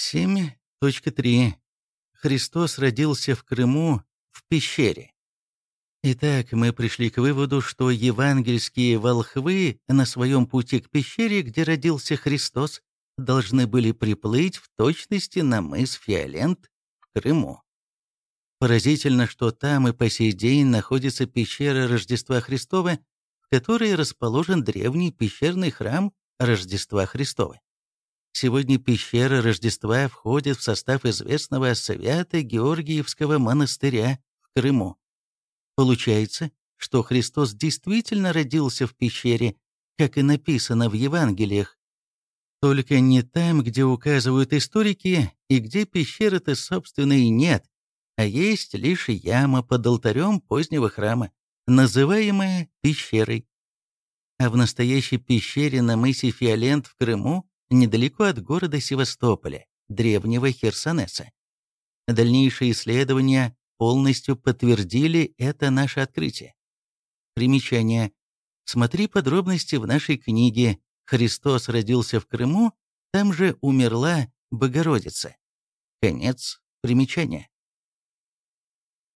7.3. Христос родился в Крыму в пещере. Итак, мы пришли к выводу, что евангельские волхвы на своем пути к пещере, где родился Христос, должны были приплыть в точности на мыс Фиолент в Крыму. Поразительно, что там и по сей день находится пещера Рождества Христова, в которой расположен древний пещерный храм Рождества Христова. Сегодня пещера Рождества входит в состав известного Свято-Георгиевского монастыря в Крыму. Получается, что Христос действительно родился в пещере, как и написано в Евангелиях, только не там, где указывают историки, и где пещеры-то, собственно, и нет, а есть лишь яма под алтарем позднего храма, называемая пещерой. А в настоящей пещере на мысе Фиолент в Крыму недалеко от города Севастополя, древнего Херсонеса. Дальнейшие исследования полностью подтвердили это наше открытие. Примечание. Смотри подробности в нашей книге «Христос родился в Крыму, там же умерла Богородица». Конец примечания.